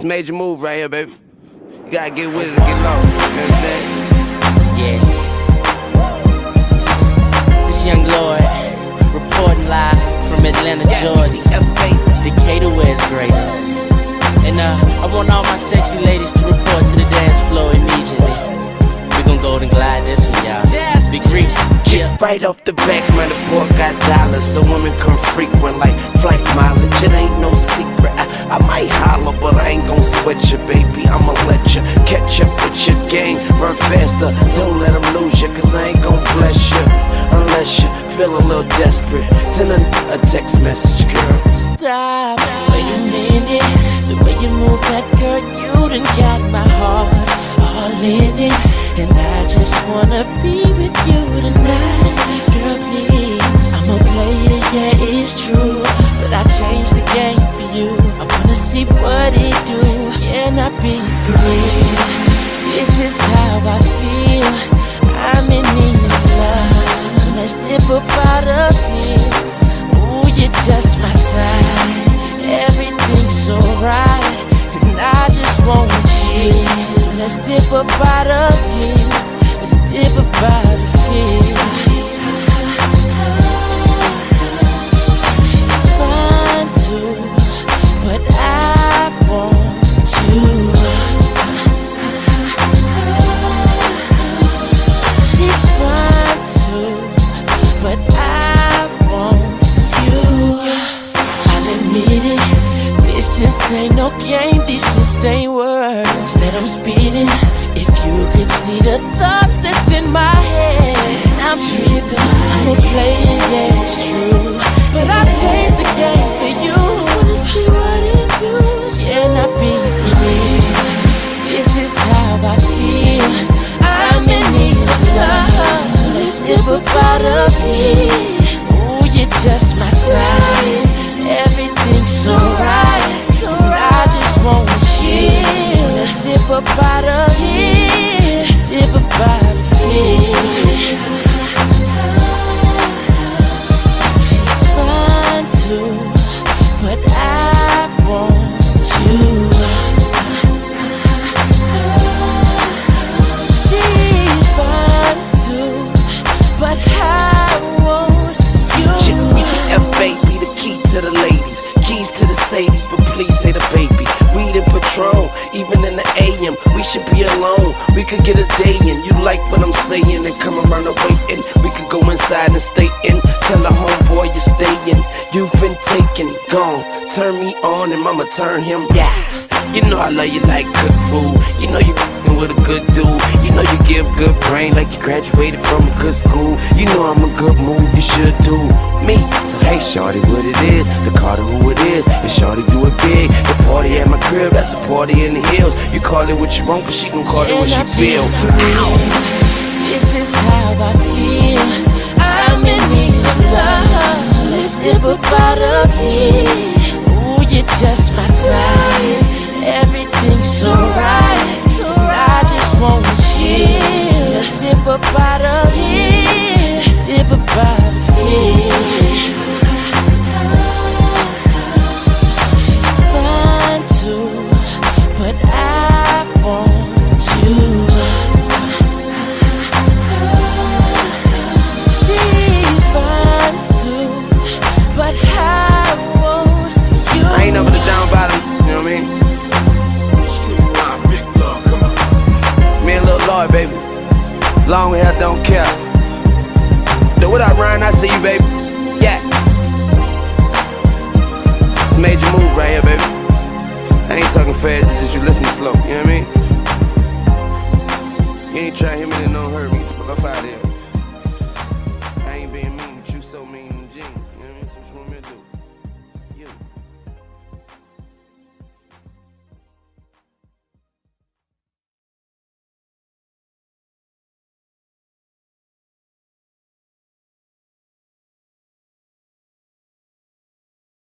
It's a major move right here, baby. You gotta get with it to get lost. You understand? Yeah. This young Lord reporting live from Atlanta, Georgia. Decatur, where it's great. And uh, I want all my sexy ladies to report to the dance floor immediately. We gon' golden glide this one, y'all. Big Reese. Yeah. Right off the back, man, the boy got dollars, so women come frequent like Run don't let them lose you, cause I ain't gon' bless you. Unless you feel a little desperate. Send a, a text message, girl. Stop. Wait a minute. The way you move that girl, you done got my heart all in it. And I just wanna be with you tonight. Girl, please. I'm a player, yeah, it's true. But I changed the game for you. I wanna see what it do. Can I be free? This is how I feel. I'm in need of love. So let's dip up out of here. Ooh, you're just my type. Everything's so right. And I just want you. So let's dip up out of here. Let's dip up out of here. She's fine too, but I that speeding. If you could see the thoughts that's in my head, I'm tripping. I'm a player, yeah, it's true. But I changed the game for you. Wanna see what it do? Can I be free? This is how I feel. I'm in need of love, so let's step up out of here. Ooh, you're just my type. Let's we should be alone. We could get a day in. You like what I'm saying and come around the waiting. We could go inside and stay in. Tell a homeboy you're staying. You've been taken, gone. Turn me on and mama turn him. Yeah. You know I love you like good food. You know you with a good dude. You know you give good brain like you graduated from a good school. You know I'm a good move, you should do me. So hey, shorty, what it is? The Carter who it is. And shorty do it big. Party at my crib, that's a party in the hills. You call it what you want, cause she gon' call it what she feel. This is how I feel. I'm in need of love, so let's dip up out of here. Ooh, you're just my type. Everything's so right. I just want you. So let's dip up out fast, it's just you listen slow, you know what I mean? You ain't try to hit me, then don't hurt me. Fuck off out here.